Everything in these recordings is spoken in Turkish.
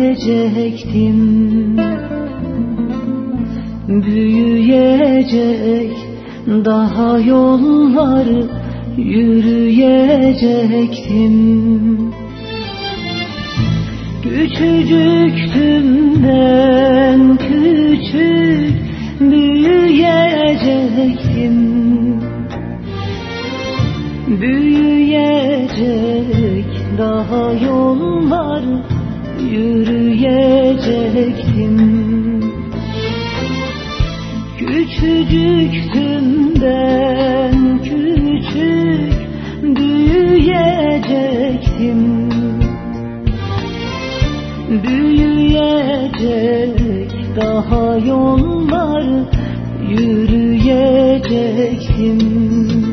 büyüyecektim Büyüyecek daha yolları yürüyecektim. Küçücüktüm ben küçük büyüyecektim. Büyüyecek daha yollar yürüyecektim. Küçücüktüm ben küçük büyüyecektim. Büyüyecek daha yollar yürüyecektim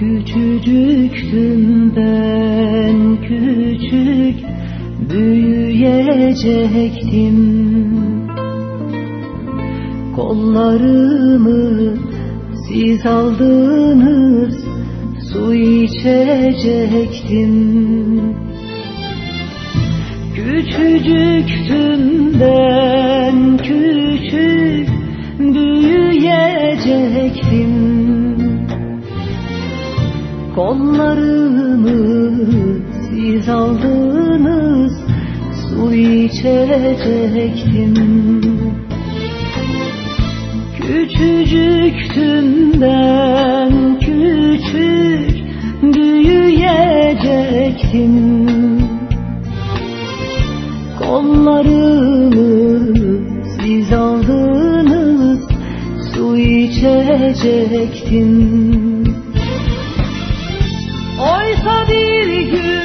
Küçücüktüm ben küçük büyüyecektim. Kollarımı siz aldınız su içecektim. Küçücüktüm ben küçük büyüyecektim Kollarımı siz aldınız su içecektim. Küçücüktüm ben küçük büyüyecektim. Kollarımı siz aldınız su içecektim You.